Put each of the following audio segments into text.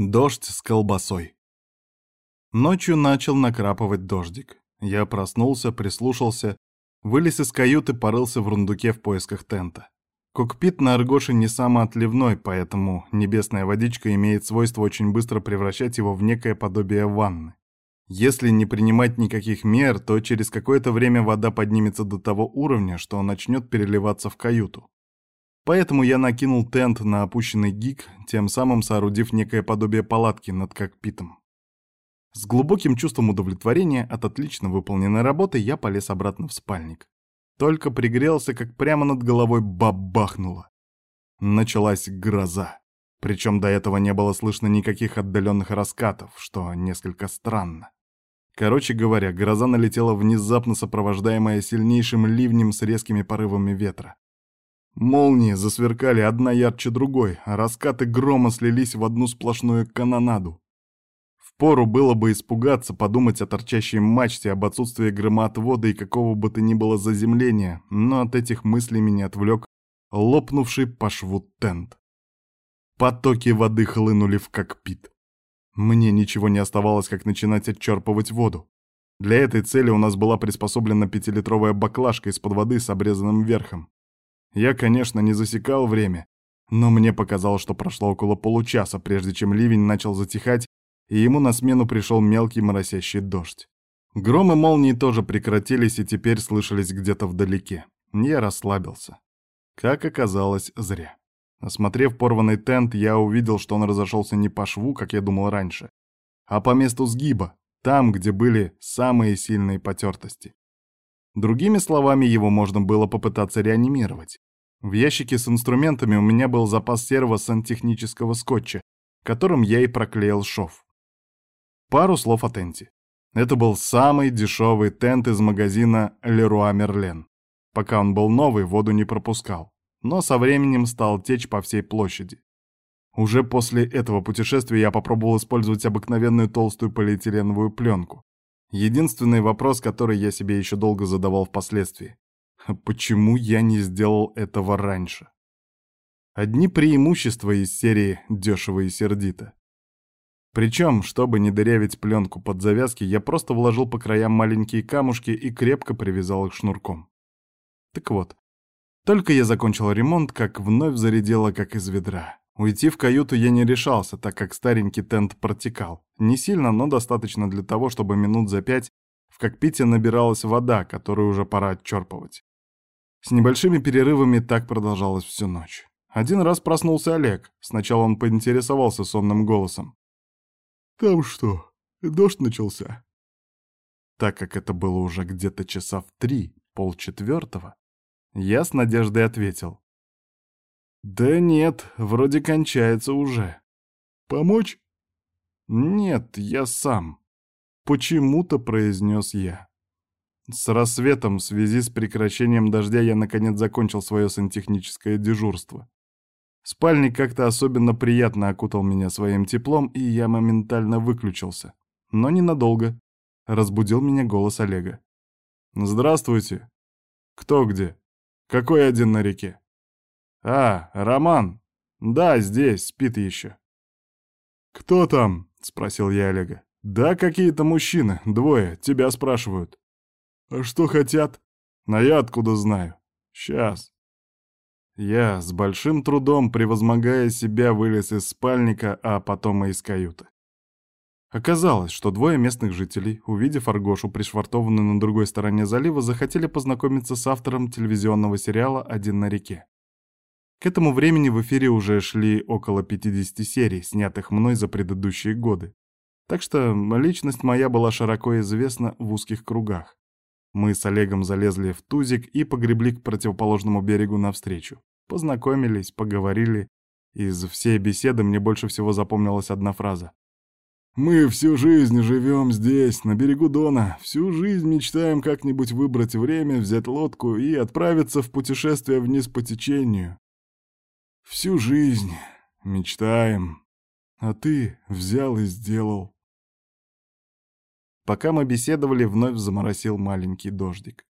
Дождь с колбасой. Ночью начал накрапывать дождик. Я проснулся, прислушался, вылез из каюты, порылся в рундуке в поисках тента. Кокпит на Аргоше не самоотливной, поэтому небесная водичка имеет свойство очень быстро превращать его в некое подобие ванны. Если не принимать никаких мер, то через какое-то время вода поднимется до того уровня, что начнет переливаться в каюту. Поэтому я накинул тент на опущенный гик, тем самым соорудив некое подобие палатки над кокпитом. С глубоким чувством удовлетворения от отлично выполненной работы я полез обратно в спальник. Только пригрелся, как прямо над головой бабахнуло. Началась гроза. Причем до этого не было слышно никаких отдаленных раскатов, что несколько странно. Короче говоря, гроза налетела внезапно сопровождаемая сильнейшим ливнем с резкими порывами ветра. Молнии засверкали одна ярче другой, а раскаты грома слились в одну сплошную канонаду. Впору было бы испугаться, подумать о торчащей мачте, об отсутствии громоотвода и какого бы то ни было заземления, но от этих мыслей меня отвлек лопнувший по шву тент. Потоки воды хлынули в кокпит. Мне ничего не оставалось, как начинать отчерпывать воду. Для этой цели у нас была приспособлена пятилитровая баклажка из-под воды с обрезанным верхом. Я, конечно, не засекал время, но мне показалось, что прошло около получаса, прежде чем ливень начал затихать, и ему на смену пришел мелкий моросящий дождь. Громы молнии тоже прекратились и теперь слышались где-то вдалеке. Я расслабился. Как оказалось, зря. Осмотрев порванный тент, я увидел, что он разошелся не по шву, как я думал раньше, а по месту сгиба, там, где были самые сильные потертости. Другими словами, его можно было попытаться реанимировать. В ящике с инструментами у меня был запас серого сантехнического скотча, которым я и проклеил шов. Пару слов о тенте. Это был самый дешевый тент из магазина Leroy Merlin. Пока он был новый, воду не пропускал, но со временем стал течь по всей площади. Уже после этого путешествия я попробовал использовать обыкновенную толстую полиэтиленовую пленку. Единственный вопрос, который я себе еще долго задавал впоследствии. Почему я не сделал этого раньше? Одни преимущества из серии «Дешево и сердито». Причем, чтобы не дырявить пленку под завязки, я просто вложил по краям маленькие камушки и крепко привязал их шнурком. Так вот, только я закончил ремонт, как вновь зарядело, как из ведра. Уйти в каюту я не решался, так как старенький тент протекал. Не сильно, но достаточно для того, чтобы минут за пять в кокпите набиралась вода, которую уже пора отчерпывать. С небольшими перерывами так продолжалось всю ночь. Один раз проснулся Олег. Сначала он поинтересовался сонным голосом. «Там что, дождь начался?» Так как это было уже где-то часа в три, полчетвертого, я с надеждой ответил. «Да нет, вроде кончается уже. Помочь?» «Нет, я сам», — почему-то произнес я. С рассветом в связи с прекращением дождя я наконец закончил свое сантехническое дежурство. Спальник как-то особенно приятно окутал меня своим теплом, и я моментально выключился. Но ненадолго. Разбудил меня голос Олега. «Здравствуйте. Кто где? Какой один на реке?» «А, Роман. Да, здесь, спит еще». «Кто там?» — спросил я Олега. «Да какие-то мужчины, двое, тебя спрашивают». «А что хотят?» «А я откуда знаю?» «Сейчас». Я с большим трудом, превозмогая себя, вылез из спальника, а потом и из каюты. Оказалось, что двое местных жителей, увидев Аргошу, пришвартованную на другой стороне залива, захотели познакомиться с автором телевизионного сериала «Один на реке». К этому времени в эфире уже шли около 50 серий, снятых мной за предыдущие годы. Так что личность моя была широко известна в узких кругах. Мы с Олегом залезли в тузик и погребли к противоположному берегу навстречу. Познакомились, поговорили. Из всей беседы мне больше всего запомнилась одна фраза. «Мы всю жизнь живем здесь, на берегу Дона, всю жизнь мечтаем как-нибудь выбрать время, взять лодку и отправиться в путешествие вниз по течению. Всю жизнь мечтаем, а ты взял и сделал. Пока мы беседовали, вновь заморосил маленький дождик.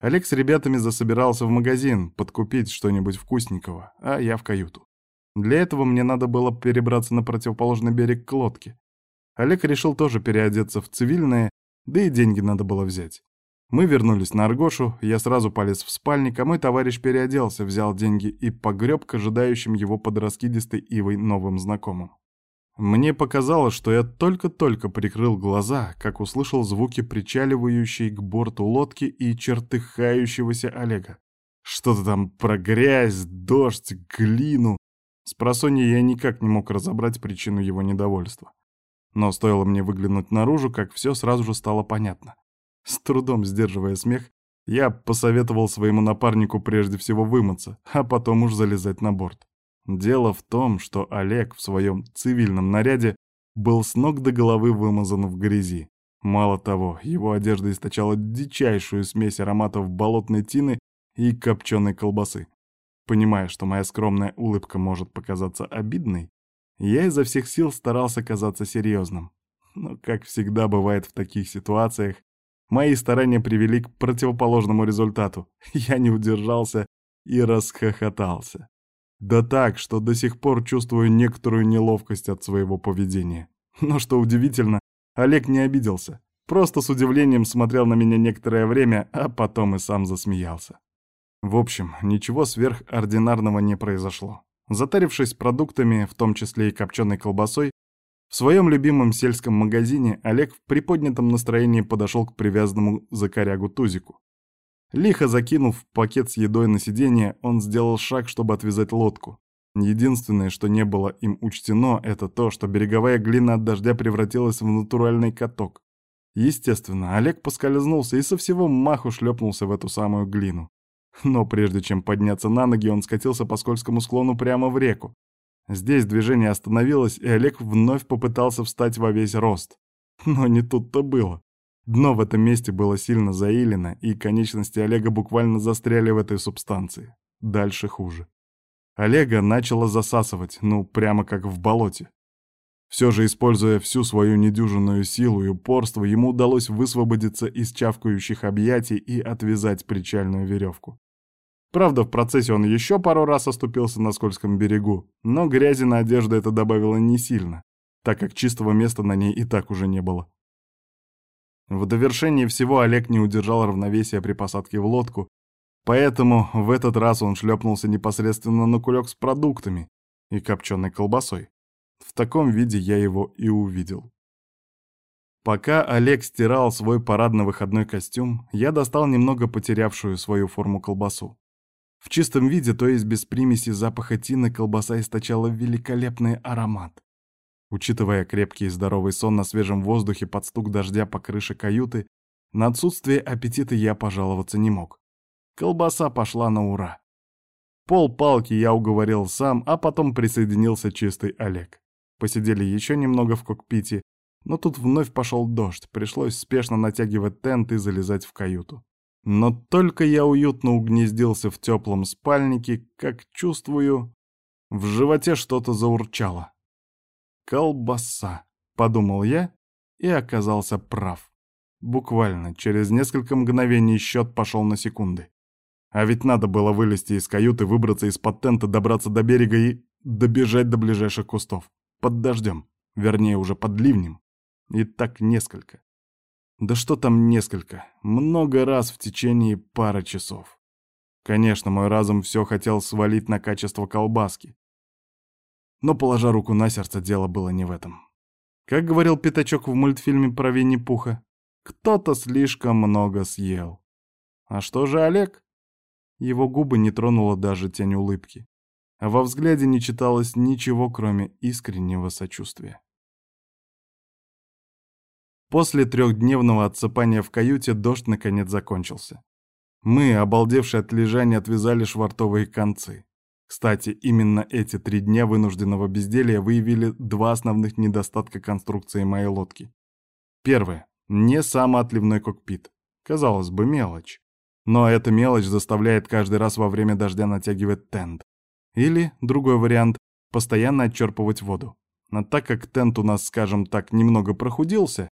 Олег с ребятами засобирался в магазин подкупить что-нибудь вкусненького, а я в каюту. Для этого мне надо было перебраться на противоположный берег к лодке. Олег решил тоже переодеться в цивильное, да и деньги надо было взять. Мы вернулись на Аргошу, я сразу полез в спальник, а мой товарищ переоделся, взял деньги и погреб к ожидающим его под раскидистой ивой новым знакомым. Мне показалось, что я только-только прикрыл глаза, как услышал звуки причаливающей к борту лодки и чертыхающегося Олега. Что-то там про грязь, дождь, глину. С просонья я никак не мог разобрать причину его недовольства. Но стоило мне выглянуть наружу, как все сразу же стало понятно. С трудом сдерживая смех, я посоветовал своему напарнику прежде всего вымыться, а потом уж залезать на борт. Дело в том, что Олег в своем цивильном наряде был с ног до головы вымазан в грязи. Мало того, его одежда источала дичайшую смесь ароматов болотной тины и копченой колбасы. Понимая, что моя скромная улыбка может показаться обидной, я изо всех сил старался казаться серьезным. Но, как всегда бывает в таких ситуациях, Мои старания привели к противоположному результату. Я не удержался и расхохотался. Да так, что до сих пор чувствую некоторую неловкость от своего поведения. Но что удивительно, Олег не обиделся. Просто с удивлением смотрел на меня некоторое время, а потом и сам засмеялся. В общем, ничего сверхординарного не произошло. Затарившись продуктами, в том числе и копченой колбасой, в своем любимом сельском магазине Олег в приподнятом настроении подошел к привязанному за корягу тузику. Лихо закинув пакет с едой на сиденье, он сделал шаг, чтобы отвязать лодку. Единственное, что не было им учтено, это то, что береговая глина от дождя превратилась в натуральный каток. Естественно, Олег поскользнулся и со всего маху шлепнулся в эту самую глину. Но прежде чем подняться на ноги, он скатился по скользкому склону прямо в реку, Здесь движение остановилось, и Олег вновь попытался встать во весь рост. Но не тут-то было. Дно в этом месте было сильно заилено, и конечности Олега буквально застряли в этой субстанции. Дальше хуже. Олега начало засасывать, ну, прямо как в болоте. Все же, используя всю свою недюжинную силу и упорство, ему удалось высвободиться из чавкающих объятий и отвязать причальную веревку. Правда, в процессе он еще пару раз оступился на скользком берегу, но грязи на одежду это добавило не сильно, так как чистого места на ней и так уже не было. В довершении всего Олег не удержал равновесия при посадке в лодку, поэтому в этот раз он шлепнулся непосредственно на кулек с продуктами и копченой колбасой. В таком виде я его и увидел. Пока Олег стирал свой парадно-выходной костюм, я достал немного потерявшую свою форму колбасу. В чистом виде, то есть без примеси запаха тины, колбаса источала великолепный аромат. Учитывая крепкий и здоровый сон на свежем воздухе под стук дождя по крыше каюты, на отсутствие аппетита я пожаловаться не мог. Колбаса пошла на ура. Пол палки я уговорил сам, а потом присоединился чистый Олег. Посидели еще немного в кокпите, но тут вновь пошел дождь, пришлось спешно натягивать тент и залезать в каюту. Но только я уютно угнездился в теплом спальнике, как чувствую, в животе что-то заурчало. «Колбаса», — подумал я и оказался прав. Буквально через несколько мгновений счет пошел на секунды. А ведь надо было вылезти из каюты, выбраться из-под тента, добраться до берега и добежать до ближайших кустов. Под дождем. Вернее, уже под ливнем. И так несколько. Да что там несколько, много раз в течение пары часов. Конечно, мой разум все хотел свалить на качество колбаски. Но, положа руку на сердце, дело было не в этом. Как говорил Пятачок в мультфильме про Винни-Пуха, кто-то слишком много съел. А что же Олег? Его губы не тронула даже тень улыбки. А во взгляде не читалось ничего, кроме искреннего сочувствия. После трехдневного отсыпания в каюте дождь наконец закончился. Мы, обалдевшие от лежания, отвязали швартовые концы. Кстати, именно эти три дня вынужденного безделья выявили два основных недостатка конструкции моей лодки. Первое. Не самоотливной кокпит. Казалось бы, мелочь. Но эта мелочь заставляет каждый раз во время дождя натягивать тент. Или, другой вариант, постоянно отчерпывать воду. Но так как тент у нас, скажем так, немного прохудился,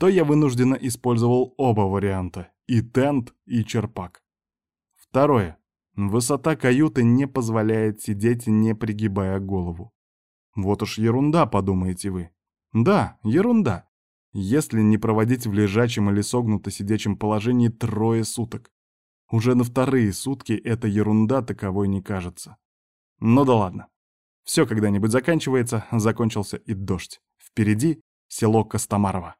то я вынужденно использовал оба варианта — и тент, и черпак. Второе. Высота каюты не позволяет сидеть, не пригибая голову. Вот уж ерунда, подумаете вы. Да, ерунда. Если не проводить в лежачем или согнуто-сидячем положении трое суток. Уже на вторые сутки эта ерунда таковой не кажется. Ну да ладно. Все когда-нибудь заканчивается, закончился и дождь. Впереди село Костомарово.